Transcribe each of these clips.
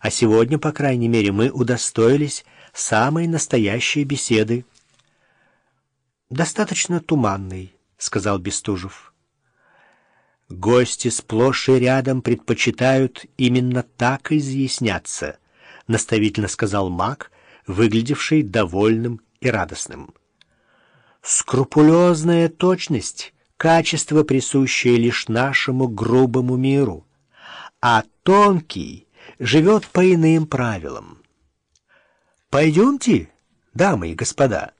А сегодня, по крайней мере, мы удостоились самой настоящей беседы. «Достаточно туманный», — сказал Бестужев. «Гости сплошь и рядом предпочитают именно так изъясняться», — наставительно сказал маг, выглядевший довольным и радостным. «Скрупулезная точность — качество, присущее лишь нашему грубому миру, а тонкий живет по иным правилам. Пойдемте, дамы и господа».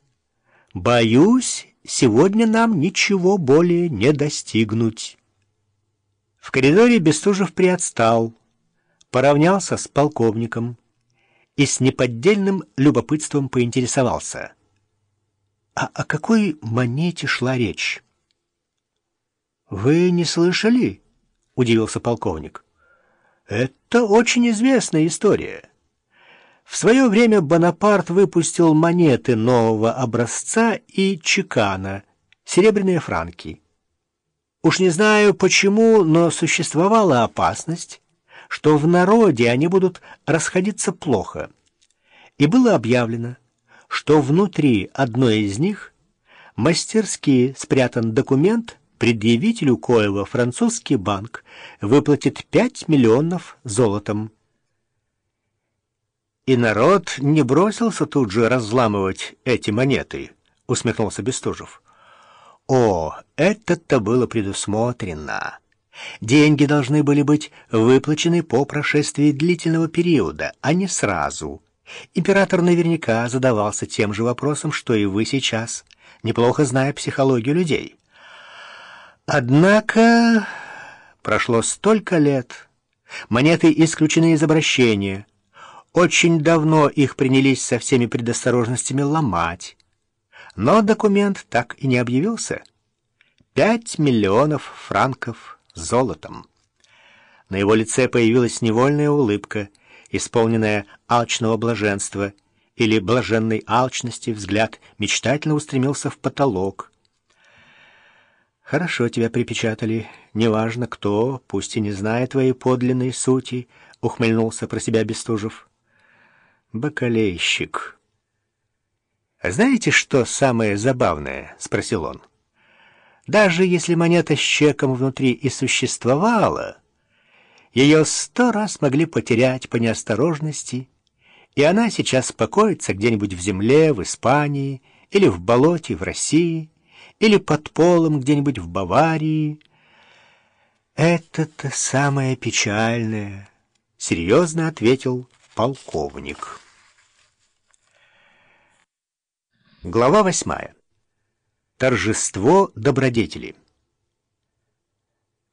Боюсь, сегодня нам ничего более не достигнуть. В коридоре Бестужев приотстал, поравнялся с полковником и с неподдельным любопытством поинтересовался. А о какой монете шла речь? «Вы не слышали?» — удивился полковник. «Это очень известная история». В свое время Бонапарт выпустил монеты нового образца и чекана, серебряные франки. Уж не знаю почему, но существовала опасность, что в народе они будут расходиться плохо. И было объявлено, что внутри одной из них мастерски спрятан документ, предъявителю коего французский банк выплатит 5 миллионов золотом. «И народ не бросился тут же разламывать эти монеты», — усмехнулся Бестужев. «О, это-то было предусмотрено. Деньги должны были быть выплачены по прошествии длительного периода, а не сразу. Император наверняка задавался тем же вопросом, что и вы сейчас, неплохо зная психологию людей. Однако прошло столько лет, монеты исключены из обращения». Очень давно их принялись со всеми предосторожностями ломать. Но документ так и не объявился. Пять миллионов франков золотом. На его лице появилась невольная улыбка, исполненная алчного блаженства, или блаженной алчности взгляд мечтательно устремился в потолок. «Хорошо тебя припечатали. Неважно кто, пусть и не зная твоей подлинной сути», — ухмыльнулся про себя Бестужев бакалейщик. «А знаете, что самое забавное?» — спросил он. «Даже если монета с чеком внутри и существовала, ее сто раз могли потерять по неосторожности, и она сейчас покоится где-нибудь в земле, в Испании, или в болоте в России, или под полом где-нибудь в Баварии. Это-то самое печальное», — серьезно ответил полковник. Глава восьмая. Торжество добродетели.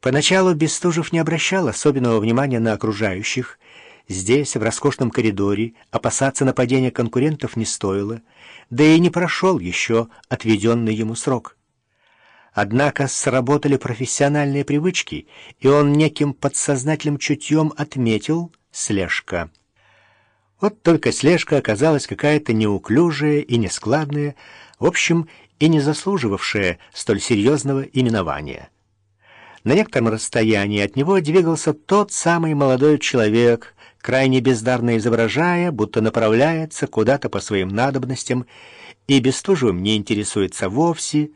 Поначалу Бестужев не обращал особенного внимания на окружающих. Здесь, в роскошном коридоре, опасаться нападения конкурентов не стоило, да и не прошел еще отведенный ему срок. Однако сработали профессиональные привычки, и он неким подсознательным чутьем отметил слежка — вот только слежка оказалась какая-то неуклюжая и нескладная, в общем, и не заслуживавшая столь серьезного именования. На некотором расстоянии от него двигался тот самый молодой человек, крайне бездарно изображая, будто направляется куда-то по своим надобностям, и Бестужевым не интересуется вовсе.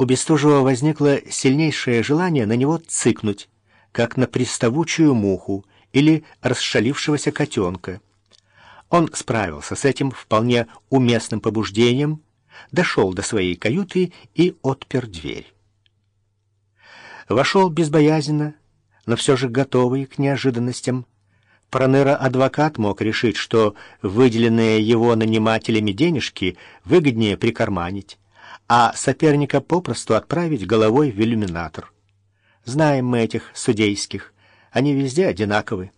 У Бестужева возникло сильнейшее желание на него цыкнуть, как на приставучую муху или расшалившегося котенка. Он справился с этим вполне уместным побуждением, дошел до своей каюты и отпер дверь. Вошел безбоязненно, но все же готовый к неожиданностям. Проныра-адвокат мог решить, что выделенные его нанимателями денежки выгоднее прикарманить, а соперника попросту отправить головой в иллюминатор. Знаем мы этих судейских, они везде одинаковы.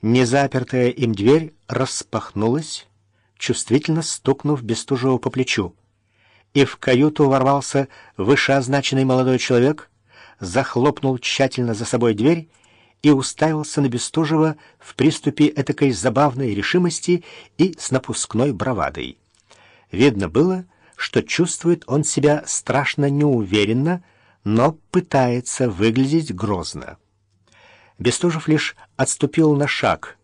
Незапертая им дверь распахнулась, чувствительно стукнув Бестужева по плечу, и в каюту ворвался вышеозначенный молодой человек, захлопнул тщательно за собой дверь и уставился на Бестужева в приступе этакой забавной решимости и с напускной бравадой. Видно было, что чувствует он себя страшно неуверенно, но пытается выглядеть грозно. Бестужев лишь отступил на шаг,